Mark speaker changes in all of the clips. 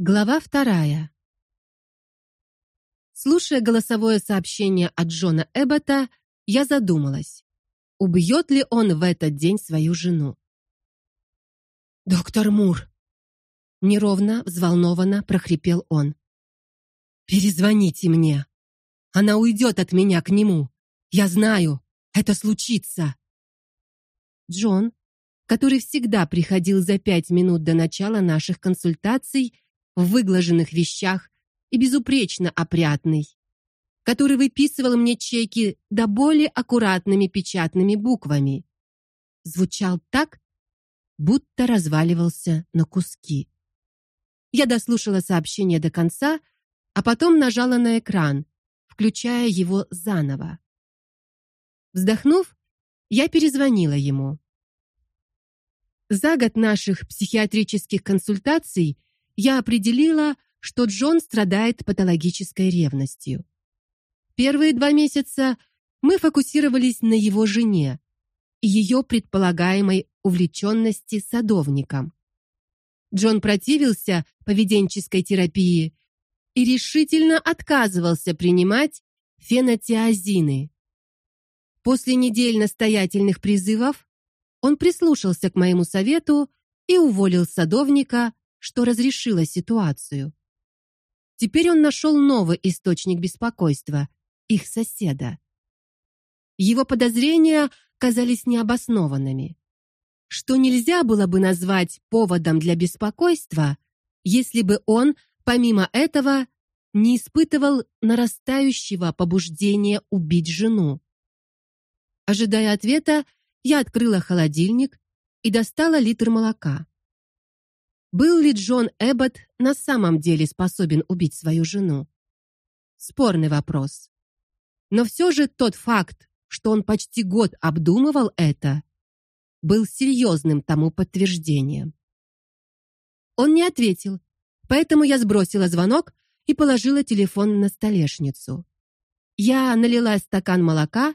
Speaker 1: Глава вторая. Слушая голосовое сообщение от Джона Эббота, я задумалась, убьет ли он в этот день свою жену. Доктор Мур, неровно, взволнованно прохрипел он. Перезвоните мне. Она уйдет от меня к нему. Я знаю, это случится. Джон, который всегда приходил за пять минут до начала наших консультаций, в выглаженных вещах и безупречно опрятный, который выписывал мне чеки да более аккуратными печатными буквами. Звучал так, будто разваливался на куски. Я дослушала сообщение до конца, а потом нажала на экран, включая его заново. Вздохнув, я перезвонила ему. За год наших психиатрических консультаций я определила, что Джон страдает патологической ревностью. Первые два месяца мы фокусировались на его жене и ее предполагаемой увлеченности садовником. Джон противился поведенческой терапии и решительно отказывался принимать фенотиазины. После недель настоятельных призывов он прислушался к моему совету и уволил садовника что разрешило ситуацию. Теперь он нашел новый источник беспокойства их соседа. Его подозрения казались необоснованными. Что нельзя было бы назвать поводом для беспокойства, если бы он, помимо этого, не испытывал нарастающего побуждения убить жену. Ожидая ответа, я открыла холодильник и достала литр молока. Был ли Джон Эббот на самом деле способен убить свою жену? Спорный вопрос. Но все же тот факт, что он почти год обдумывал это, был серьезным тому подтверждением. Он не ответил, поэтому я сбросила звонок и положила телефон на столешницу. Я налила стакан молока,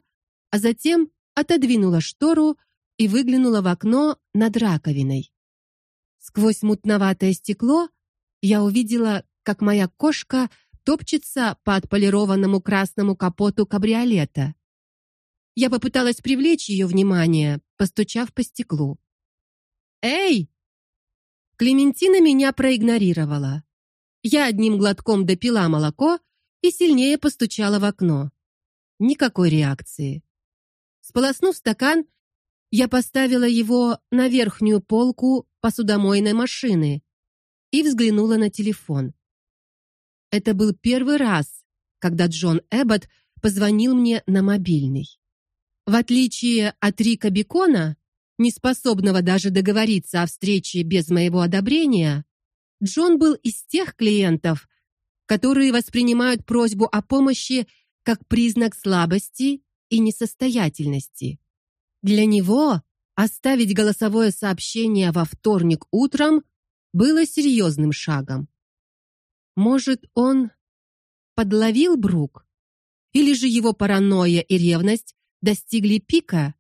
Speaker 1: а затем отодвинула штору и выглянула в окно над раковиной. Сквозь мутноватое стекло я увидела, как моя кошка топчется по отполированному красному капоту кабриолета. Я попыталась привлечь ее внимание, постучав по стеклу. "Эй!" Клементина меня проигнорировала. Я одним глотком допила молоко и сильнее постучала в окно. Никакой реакции. Сполоснув стакан, я поставила его на верхнюю полку посудомоечной машины и взглянула на телефон. Это был первый раз, когда Джон Эббот позвонил мне на мобильный. В отличие от Рика Бикона, не способного даже договориться о встрече без моего одобрения, Джон был из тех клиентов, которые воспринимают просьбу о помощи как признак слабости и несостоятельности. Для него оставить голосовое сообщение во вторник утром было серьезным шагом. Может, он подловил Брук? Или же его паранойя и ревность достигли пика?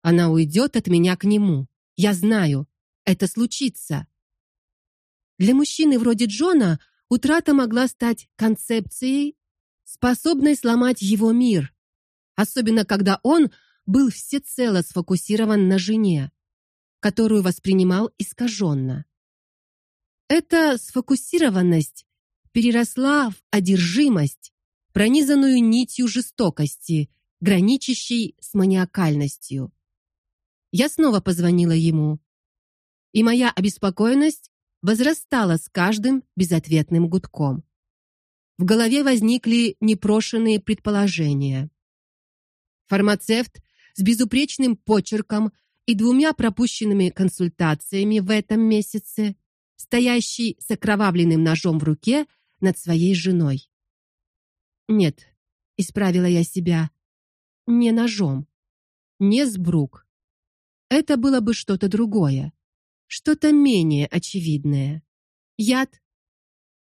Speaker 1: Она уйдет от меня к нему. Я знаю, это случится. Для мужчины вроде Джона утрата могла стать концепцией, способной сломать его мир, особенно когда он был всецело сфокусирован на жене, которую воспринимал искаженно. Эта сфокусированность переросла в одержимость, пронизанную нитью жестокости, граничащей с маниакальностью. Я снова позвонила ему, и моя обеспокоенность возрастала с каждым безответным гудком. В голове возникли непрошенные предположения. Фармацевт с безупречным почерком и двумя пропущенными консультациями в этом месяце, стоящий с окровавленным ножом в руке над своей женой. Нет, исправила я себя. Не ножом, не с Брук. Это было бы что-то другое, что-то менее очевидное. Яд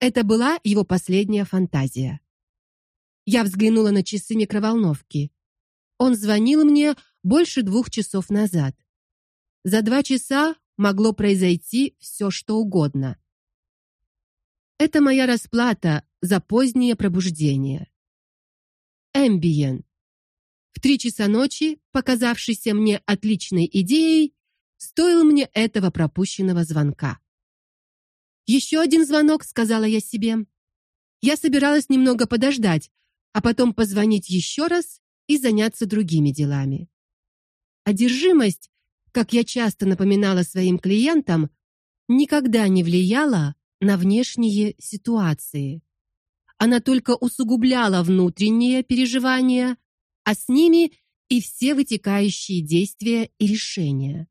Speaker 1: это была его последняя фантазия. Я взглянула на часы микроволновки. Он звонил мне больше двух часов назад. За два часа могло произойти все, что угодно. Это моя расплата за позднее пробуждение. Эмбиен. В три часа ночи, показавшийся мне отличной идеей, стоил мне этого пропущенного звонка. «Еще один звонок, сказала я себе. Я собиралась немного подождать, а потом позвонить еще раз и заняться другими делами. Одержимость, как я часто напоминала своим клиентам, никогда не влияла на внешние ситуации. Она только усугубляла внутренние переживания, а с ними и все вытекающие действия и решения.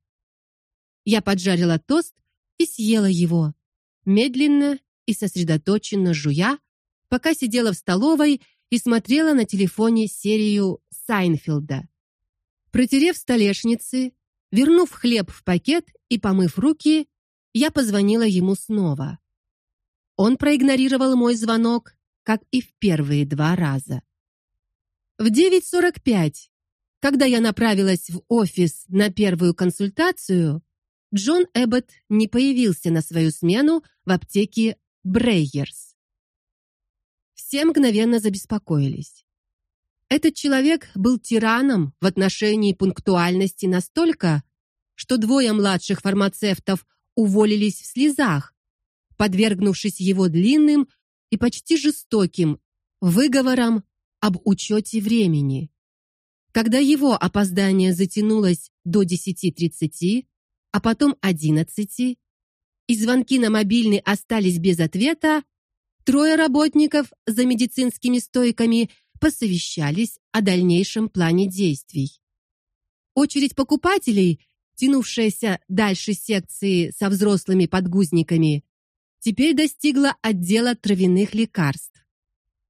Speaker 1: Я поджарила тост и съела его, медленно и сосредоточенно жуя, пока сидела в столовой и смотрела на телефоне серию Сайнфилда. Протерев столешницы, вернув хлеб в пакет и помыв руки, я позвонила ему снова. Он проигнорировал мой звонок, как и в первые два раза. В 9:45, когда я направилась в офис на первую консультацию, Джон Эббот не появился на свою смену в аптеке Брейерс. Все мгновенно забеспокоились. Этот человек был тираном в отношении пунктуальности настолько, что двое младших фармацевтов уволились в слезах, подвергнувшись его длинным и почти жестоким выговорам об учете времени. Когда его опоздание затянулось до 10:30, а потом 11, и звонки на мобильный остались без ответа, трое работников за медицинскими стойками посовещались о дальнейшем плане действий. Очередь покупателей, тянувшаяся дальше секции со взрослыми подгузниками, теперь достигла отдела травяных лекарств.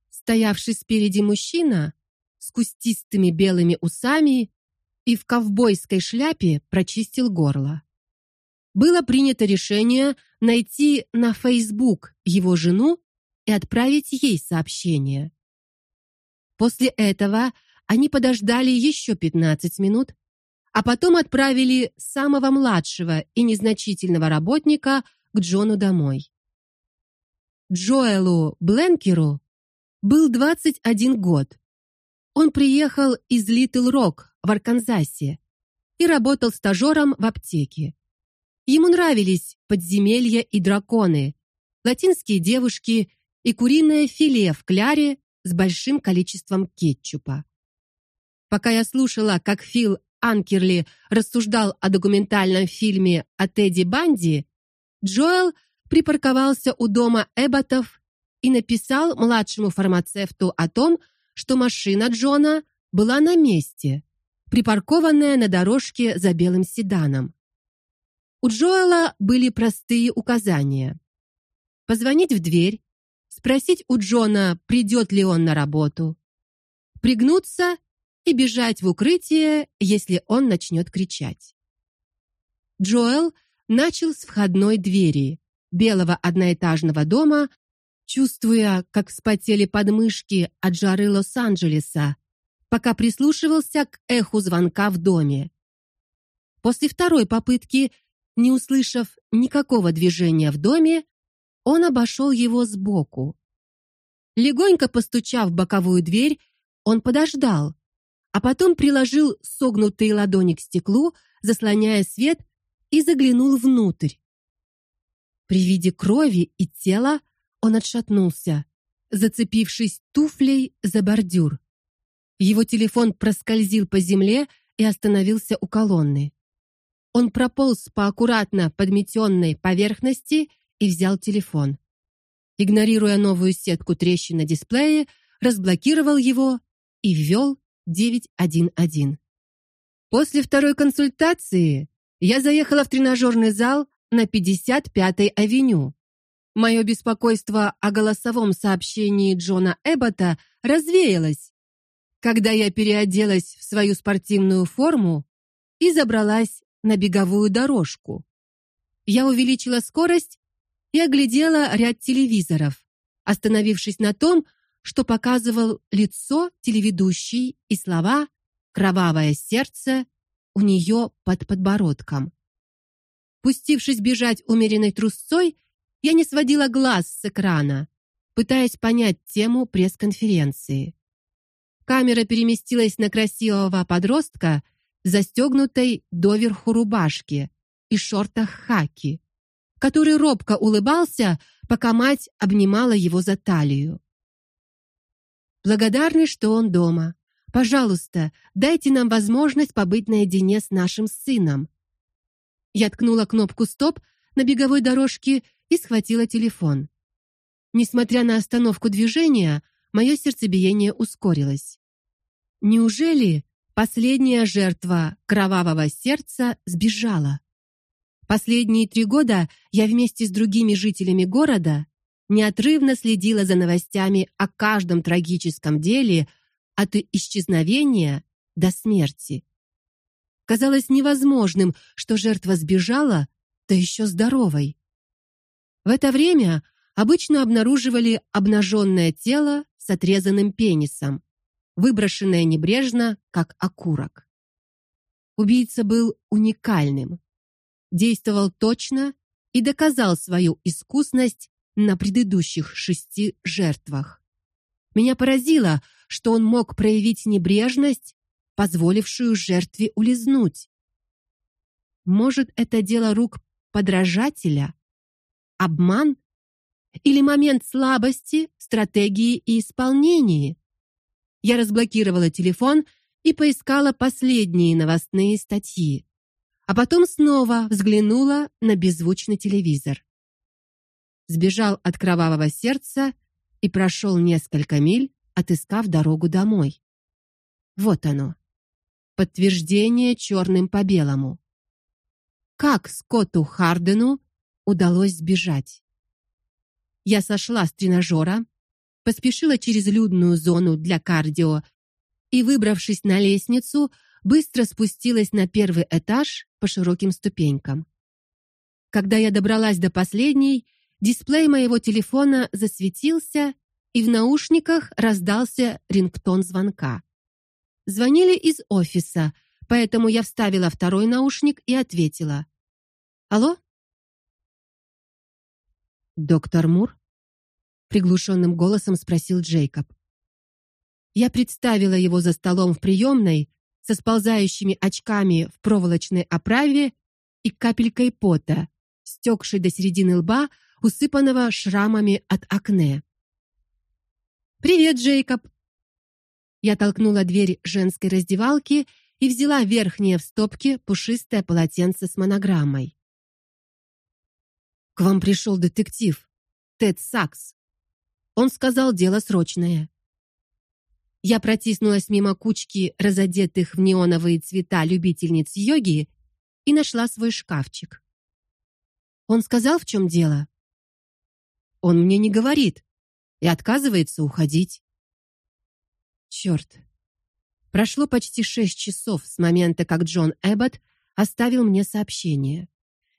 Speaker 1: Стоявший спереди мужчина с кустистыми белыми усами и в ковбойской шляпе прочистил горло. Было принято решение найти на Facebook его жену и отправить ей сообщение. После этого они подождали еще 15 минут, а потом отправили самого младшего и незначительного работника к Джону домой. Джоэлу Бленкеру был 21 год. Он приехал из Литл-Рок в Арканзасе и работал стажером в аптеке. Ему нравились подземелья и драконы, латинские девушки и куриное филе в кляре с большим количеством кетчупа. Пока я слушала, как Фил Анкерли рассуждал о документальном фильме о Тедди Банди, Джоэл припарковался у дома Эбботов и написал младшему фармацевту о том, что машина Джона была на месте, припаркованная на дорожке за белым седаном. У Джоэла были простые указания: позвонить в дверь, спросить у Джона, придет ли он на работу, пригнуться и бежать в укрытие, если он начнет кричать. Джоэл начал с входной двери белого одноэтажного дома, чувствуя, как вспотели подмышки от жары Лос-Анджелеса, пока прислушивался к эху звонка в доме. После второй попытки, не услышав никакого движения в доме, он обошел его сбоку. Легонько постучав в боковую дверь, он подождал, а потом приложил согнутые ладони к стеклу, заслоняя свет, и заглянул внутрь. При виде крови и тела он отшатнулся, зацепившись туфлей за бордюр. Его телефон проскользил по земле и остановился у колонны. Он прополз по аккуратно подметенной поверхности и взял телефон. Игнорируя новую сетку трещин на дисплее, разблокировал его и ввел 911. После второй консультации я заехала в тренажерный зал на 55-й авеню. Мое беспокойство о голосовом сообщении Джона Эббота развеялось, когда я переоделась в свою спортивную форму и забралась на беговую дорожку. Я увеличила скорость и оглядела ряд телевизоров, остановившись на том, что показывал лицо телеведущей и слова «Кровавое сердце» у нее под подбородком. Пустившись бежать умеренной трусцой, я не сводила глаз с экрана, пытаясь понять тему пресс-конференции. Камера переместилась на красивого подростка, застегнутой доверху рубашки и шортах хаки, который робко улыбался, пока мать обнимала его за талию. Благодарны, что он дома. Пожалуйста, дайте нам возможность побыть наедине с нашим сыном. Я ткнула кнопку стоп на беговой дорожке и схватила телефон. Несмотря на остановку движения, мое сердцебиение ускорилось. Неужели последняя жертва кровавого сердца сбежала? Последние три года я вместе с другими жителями города неотрывно следила за новостями о каждом трагическом деле от исчезновения до смерти. Казалось невозможным, что жертва сбежала, да еще здоровой. В это время обычно обнаруживали обнаженное тело с отрезанным пенисом, выброшенное небрежно, как окурок. Убийца был уникальным. Действовал точно и доказал свою искусность на предыдущих шести жертвах. Меня поразило, что он мог проявить небрежность, позволившую жертве улизнуть. Может, это дело рук подражателя? Обман или момент слабости, стратегии и исполнении? Я разблокировала телефон и поискала последние новостные статьи, а потом снова взглянула на беззвучный телевизор. Сбежал от кровавого сердца и прошел несколько миль, отыскав дорогу домой. Вот оно. Подтверждение черным по белому. Как Скотту Хардену удалось сбежать. Я сошла с тренажера, поспешила через людную зону для кардио и, выбравшись на лестницу, быстро спустилась на первый этаж по широким ступенькам. Когда я добралась до последней, дисплей моего телефона засветился, и в наушниках раздался рингтон звонка. Звонили из офиса, поэтому я вставила второй наушник и ответила. Алло? Доктор Мур? приглушенным голосом спросил Джейкоб. Я представила его за столом в приемной со сползающими очками в проволочной оправе и капелькой пота, стекшей до середины лба, усыпанного шрамами от акне. Привет, Джейкоб. Я толкнула дверь женской раздевалки и взяла верхнее в стопке пушистое полотенце с монограммой. К вам пришел детектив Тед Сакс. Он сказал, дело срочное. Я протиснулась мимо кучки разодетых в неоновые цвета любительниц йоги и нашла свой шкафчик. Он сказал, в чем дело. Он мне не говорит и отказывается уходить. Черт. Прошло почти шесть часов с момента, как Джон Эббот оставил мне сообщение.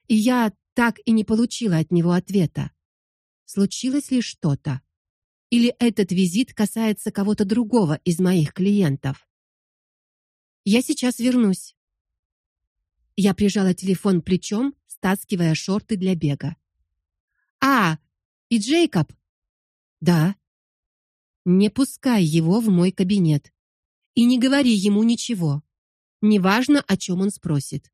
Speaker 1: И я так и не получила от него ответа. Случилось ли что-то? Или этот визит касается кого-то другого из моих клиентов? Я сейчас вернусь. Я прижала телефон плечом, стаскивая шорты для бега. А, и Джейкоб. Да. Не пускай его в мой кабинет и не говори ему ничего. Неважно, о чем он спросит.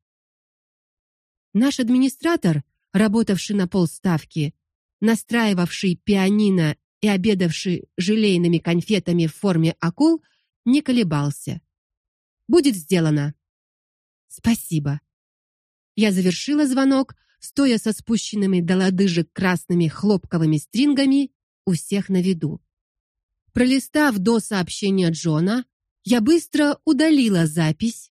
Speaker 1: Наш администратор, работавший на полставки, настраивавший пианино и обедавший желейными конфетами в форме акул, не колебался. Будет сделано. Спасибо. Я завершила звонок, стоя со спущенными до лодыжек красными хлопковыми стрингами у всех на виду. Пролистав до сообщения Джона, я быстро удалила запись,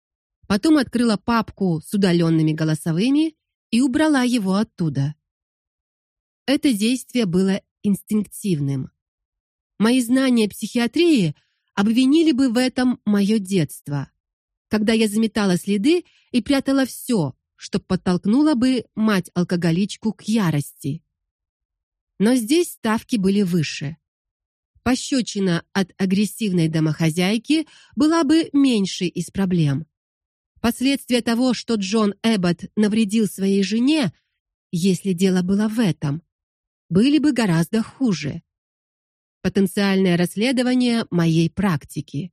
Speaker 1: потом открыла папку с удаленными голосовыми и убрала его оттуда. Это действие было инстинктивным. Мои знания психиатрии обвинили бы в этом мое детство, когда я заметала следы и прятала все, что подтолкнуло бы мать-алкоголичку к ярости. Но здесь ставки были выше. Пощечина от агрессивной домохозяйки была бы меньшей из проблем. Последствия того, что Джон Эббот навредил своей жене, если дело было в этом, были бы гораздо хуже. Потенциальное расследование моей практики.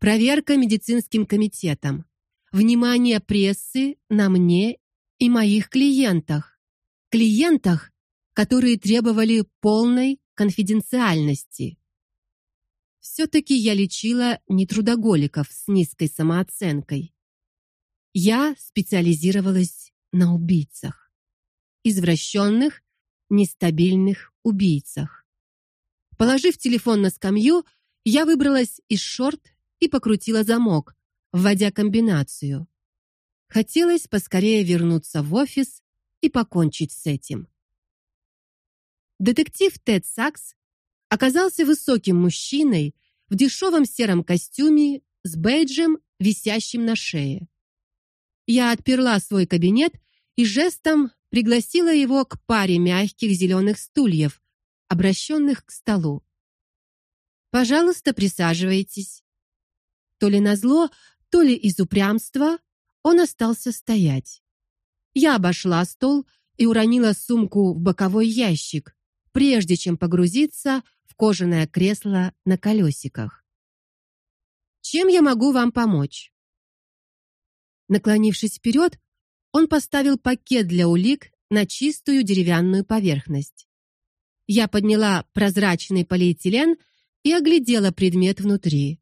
Speaker 1: Проверка медицинским комитетом. Внимание прессы на мне и моих клиентах. Клиентах, которые требовали полной конфиденциальности. все таки я лечила не трудоголиков с низкой самооценкой. Я специализировалась на убийцах, извращенных, нестабильных убийцах. Положив телефон на скамью, я выбралась из шорт и покрутила замок, вводя комбинацию. Хотелось поскорее вернуться в офис и покончить с этим. Детектив Тед Сакс оказался высоким мужчиной в дешевом сером костюме с бейджем, висящим на шее. Я отперла свой кабинет и жестом пригласила его к паре мягких зеленых стульев, обращенных к столу. Пожалуйста, присаживайтесь. То ли назло, то ли из упрямства он остался стоять. Я обошла стол и уронила сумку в боковой ящик, прежде чем погрузиться в кожаное кресло на колесиках. Чем я могу вам помочь? Наклонившись вперед, он поставил пакет для улик на чистую деревянную поверхность. Я подняла прозрачный полиэтилен и оглядела предмет внутри.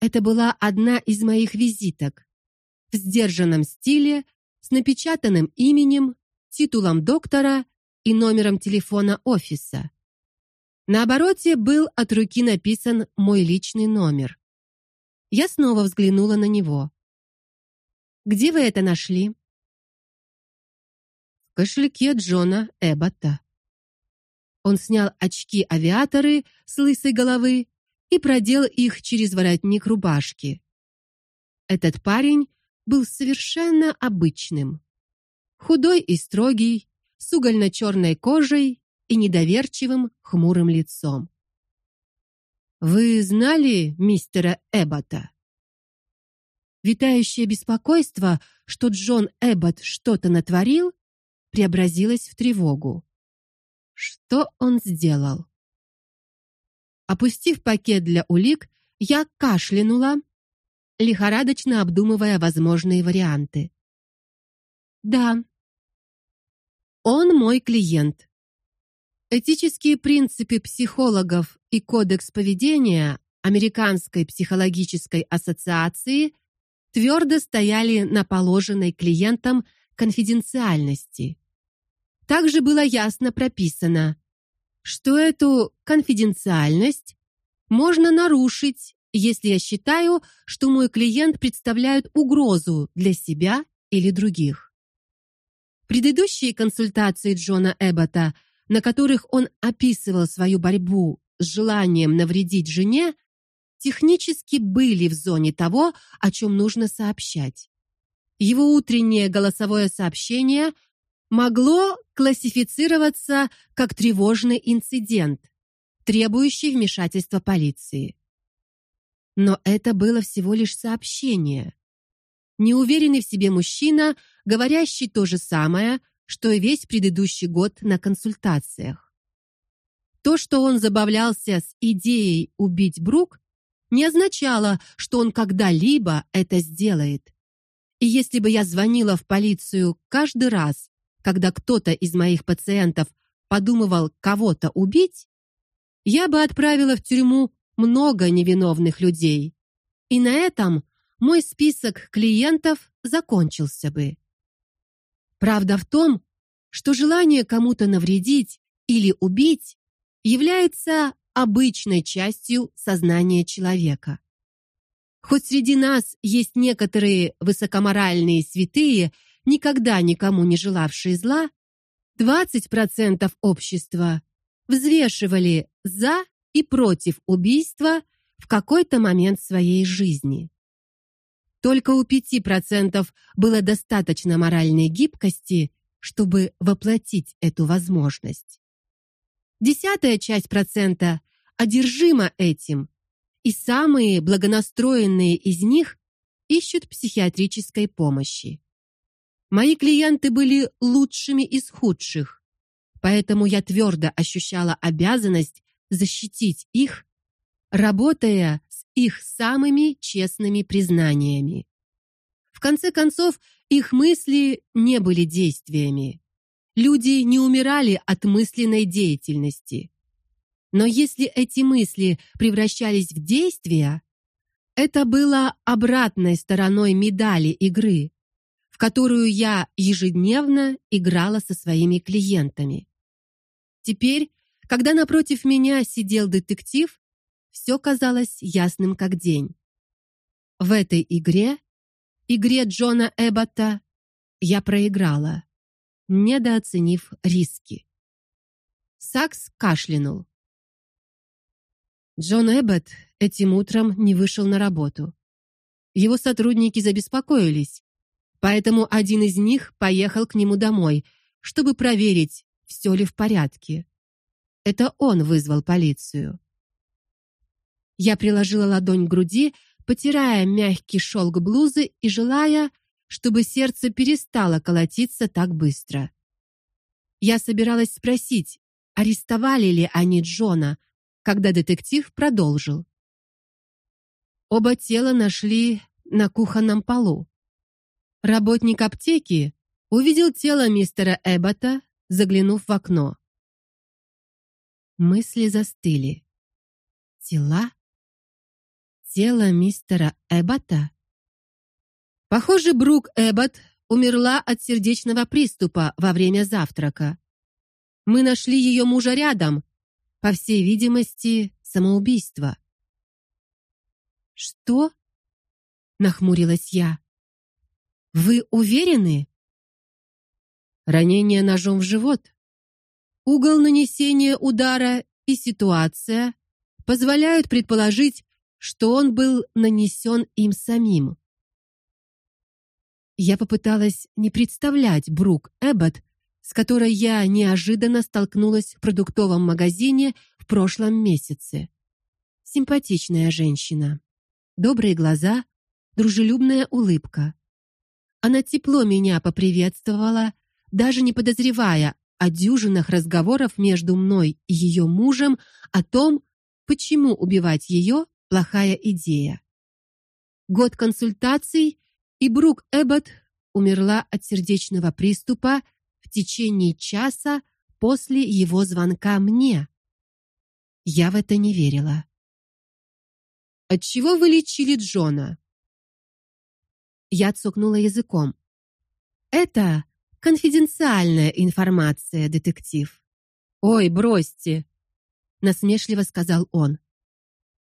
Speaker 1: Это была одна из моих визиток. В сдержанном стиле, с напечатанным именем, титулом доктора и номером телефона офиса. На обороте был от руки написан мой личный номер. Я снова взглянула на него. Где вы это нашли? Кошельке Джона Эббота. Он снял очки-авиаторы с лысой головы и продел их через воротник рубашки. Этот парень был совершенно обычным. Худой и строгий, с угольно черной кожей и недоверчивым хмурым лицом. Вы знали мистера Эббота? Витающее беспокойство, что Джон Эббот что-то натворил, преобразилось в тревогу. Что он сделал? Опустив пакет для улик, я кашлянула, лихорадочно обдумывая возможные варианты. Да. Он мой клиент. Этические принципы психологов и кодекс поведения Американской психологической ассоциации твердо стояли на положенной клиентам конфиденциальности. Также было ясно прописано, что эту конфиденциальность можно нарушить, если я считаю, что мой клиент представляет угрозу для себя или других. Предыдущие консультации Джона Эббота, на которых он описывал свою борьбу с желанием навредить жене, технически были в зоне того, о чем нужно сообщать. Его утреннее голосовое сообщение могло классифицироваться как тревожный инцидент, требующий вмешательства полиции. Но это было всего лишь сообщение. Неуверенный в себе мужчина, говорящий то же самое, что и весь предыдущий год на консультациях. То, что он забавлялся с идеей убить Брук, не означало, что он когда-либо это сделает. И если бы я звонила в полицию каждый раз, когда кто-то из моих пациентов подумывал кого-то убить, я бы отправила в тюрьму много невиновных людей. И на этом мой список клиентов закончился бы. Правда в том, что желание кому-то навредить или убить является обычной частью сознания человека. Хоть среди нас есть некоторые высокоморальные святые, никогда никому не желавшие зла, 20% общества взвешивали за и против убийства в какой-то момент своей жизни. Только у 5% было достаточно моральной гибкости, чтобы воплотить эту возможность. Десятая часть процента одержима этим, и самые благонастроенные из них ищут психиатрической помощи. Мои клиенты были лучшими из худших, поэтому я твердо ощущала обязанность защитить их, работая с их самыми честными признаниями. В конце концов, их мысли не были действиями. Люди не умирали от мысленной деятельности. Но если эти мысли превращались в действия, это было обратной стороной медали игры, которую я ежедневно играла со своими клиентами. Теперь, когда напротив меня сидел детектив, все казалось ясным как день. В этой игре, игре Джона Эббота, я проиграла, недооценив риски. Сакс кашлянул. Джон Эббот этим утром не вышел на работу. Его сотрудники забеспокоились, поэтому один из них поехал к нему домой, чтобы проверить, все ли в порядке. Это он вызвал полицию. Я приложила ладонь к груди, потирая мягкий шелк блузы и желая, чтобы сердце перестало колотиться так быстро. Я собиралась спросить, арестовали ли они Джона, когда детектив продолжил. Оба тела нашли на кухонном полу. Работник аптеки увидел тело мистера Эббота, заглянув в окно. Мысли застыли. Тела? Тело мистера Эббота? Похоже, Брук Эббот умерла от сердечного приступа во время завтрака. Мы нашли ее мужа рядом, по всей видимости, самоубийство. Что? нахмурилась я. Вы уверены? Ранение ножом в живот. Угол нанесения удара и ситуация позволяют предположить, что он был нанесен им самим. Я попыталась не представлять Брук Эббот с которой я неожиданно столкнулась в продуктовом магазине в прошлом месяце. Симпатичная женщина, добрые глаза, дружелюбная улыбка. Она тепло меня поприветствовала, даже не подозревая о дюжинах разговоров между мной и ее мужем о том, почему убивать ее плохая идея. Год консультаций, и Брук Эббот умерла от сердечного приступа в течение часа после его звонка мне. Я в это не верила. От чего вы лечили Джона? Я цокнула языком. Это конфиденциальная информация, детектив. Ой, бросьте, насмешливо сказал он.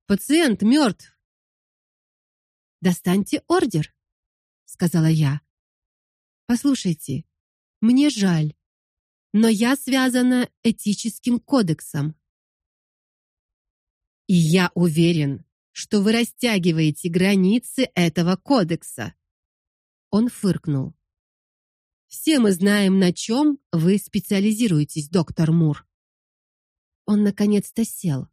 Speaker 1: Пациент мертв. Достаньте ордер, сказала я. Послушайте, мне жаль, но я связана этическим кодексом. И я уверен, что вы растягиваете границы этого кодекса. Он фыркнул. Все мы знаем, на чем вы специализируетесь, доктор Мур. Он наконец-то сел.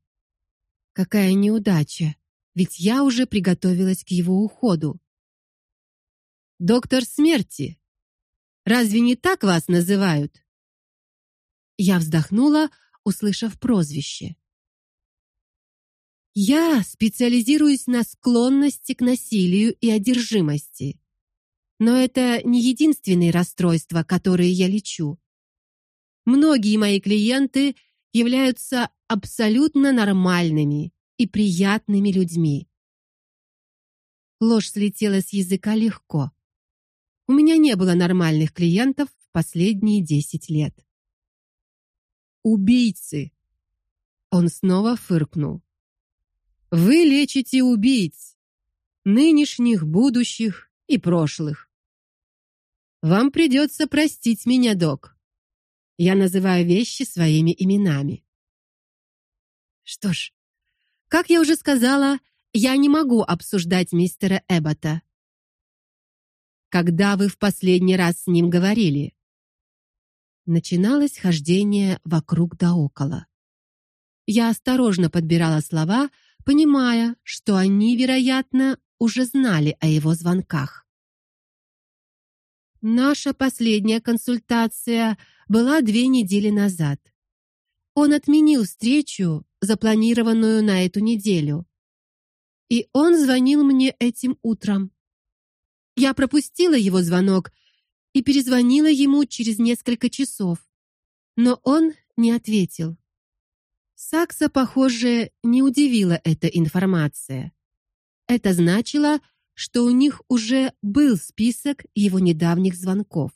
Speaker 1: Какая неудача, ведь я уже приготовилась к его уходу. Доктор смерти, Разве не так вас называют? Я вздохнула, услышав прозвище. Я специализируюсь на склонности к насилию и одержимости. Но это не единственные расстройства, которые я лечу. Многие мои клиенты являются абсолютно нормальными и приятными людьми. Ложь слетела с языка легко. У меня не было нормальных клиентов в последние десять лет. Убийцы. Он снова фыркнул. Вы лечите убийц, нынешних, будущих и прошлых. Вам придется простить меня, док. Я называю вещи своими именами. Что ж, как я уже сказала, я не могу обсуждать мистера Эббота когда вы в последний раз с ним говорили? Начиналось хождение вокруг да около. Я осторожно подбирала слова, понимая, что они, вероятно, уже знали о его звонках. Наша последняя консультация была две недели назад. Он отменил встречу, запланированную на эту неделю. И он звонил мне этим утром. Я пропустила его звонок и перезвонила ему через несколько часов. Но он не ответил. Сакса, похоже, не удивила эта информация. Это значило, что у них уже был список его недавних звонков.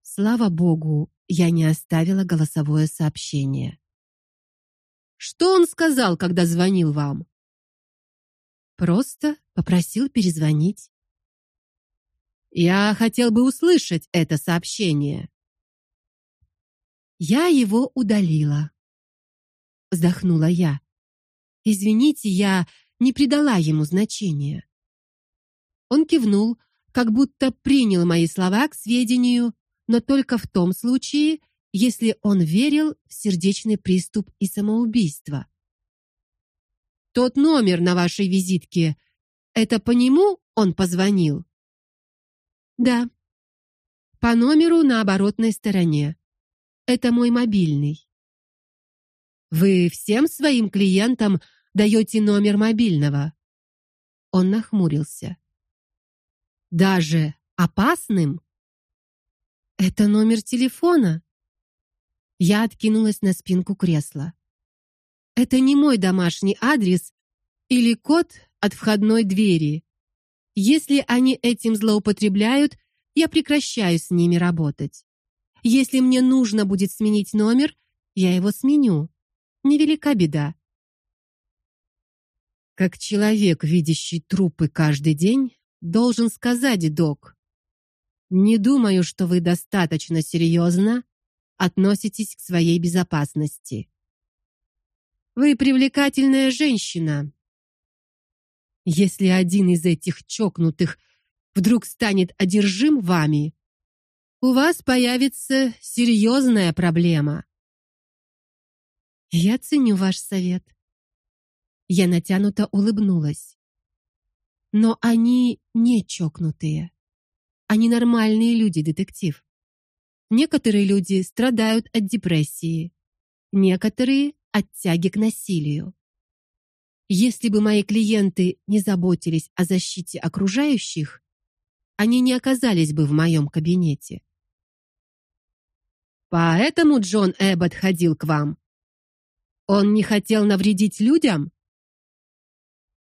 Speaker 1: Слава богу, я не оставила голосовое сообщение. Что он сказал, когда звонил вам? Просто попросил перезвонить. Я хотел бы услышать это сообщение. Я его удалила. Вздохнула я. Извините, я не придала ему значения. Он кивнул, как будто принял мои слова к сведению, но только в том случае, если он верил в сердечный приступ и самоубийство. Тот номер на вашей визитке это по нему он позвонил? Да. По номеру на оборотной стороне. Это мой мобильный. Вы всем своим клиентам даете номер мобильного? Он нахмурился. Даже опасным? Это номер телефона. Я откинулась на спинку кресла. Это не мой домашний адрес или код от входной двери. Если они этим злоупотребляют, я прекращаю с ними работать. Если мне нужно будет сменить номер, я его сменю. Невелика беда. Как человек, видящий трупы каждый день, должен сказать, док, не думаю, что вы достаточно серьезно относитесь к своей безопасности. Вы привлекательная женщина. Если один из этих чокнутых вдруг станет одержим вами, у вас появится серьезная проблема. Я ценю ваш совет. Я натянуто улыбнулась. Но они не чокнутые. Они нормальные люди, детектив. Некоторые люди страдают от депрессии, некоторые от тяги к насилию. Если бы мои клиенты не заботились о защите окружающих, они не оказались бы в моем кабинете. Поэтому Джон Эббот ходил к вам. Он не хотел навредить людям?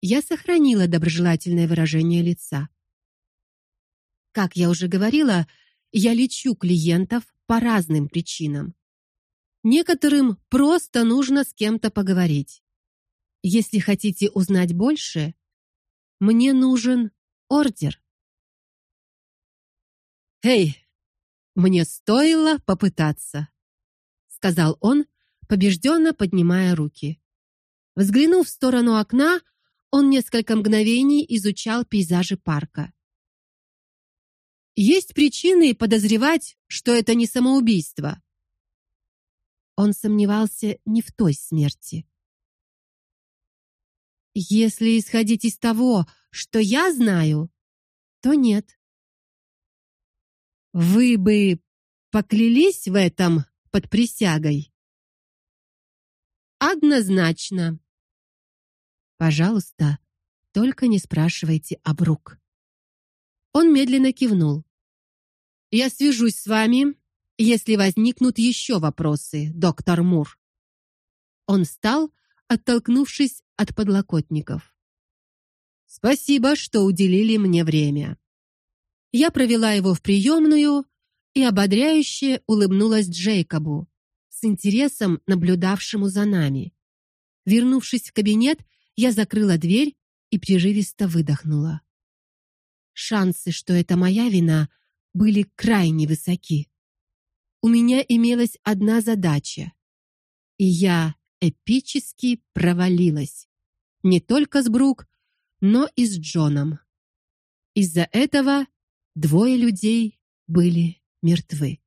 Speaker 1: Я сохранила доброжелательное выражение лица. Как я уже говорила, я лечу клиентов по разным причинам. Некоторым просто нужно с кем-то поговорить. Если хотите узнать больше, мне нужен ордер. Эй, мне стоило попытаться, сказал он, побежденно поднимая руки. Взглянув в сторону окна, он несколько мгновений изучал пейзажи парка. Есть причины подозревать, что это не самоубийство. Он сомневался не в той смерти. Если исходить из того, что я знаю, то нет. Вы бы поклялись в этом под присягой? Однозначно. Пожалуйста, только не спрашивайте об рук. Он медленно кивнул. Я свяжусь с вами, если возникнут еще вопросы, доктор Мур. Он встал, оттолкнувшись от подлокотников. Спасибо, что уделили мне время. Я провела его в приемную и ободряюще улыбнулась Джейкобу, с интересом наблюдавшему за нами. Вернувшись в кабинет, я закрыла дверь и прерывисто выдохнула. Шансы, что это моя вина, были крайне высоки. У меня имелась одна задача, и я эпически провалилась. Не только с Брук, но и с Джоном. Из-за этого двое людей были мертвы.